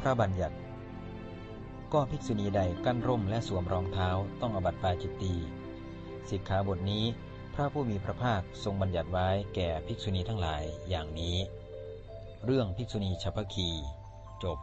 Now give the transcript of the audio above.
พระบัญญัติ ก็ภิกษุณีใดกั้นร่มและสวมรองเท้าต้องอบัติปาจิตตีสิกขาบทนี้ พระผู้มีพระภาคทรงบัญญัติไว้แก่ภิกษุณีทั้งหลายอย่างนี้ เรื่องภิกษุณีฉัพพคี จบ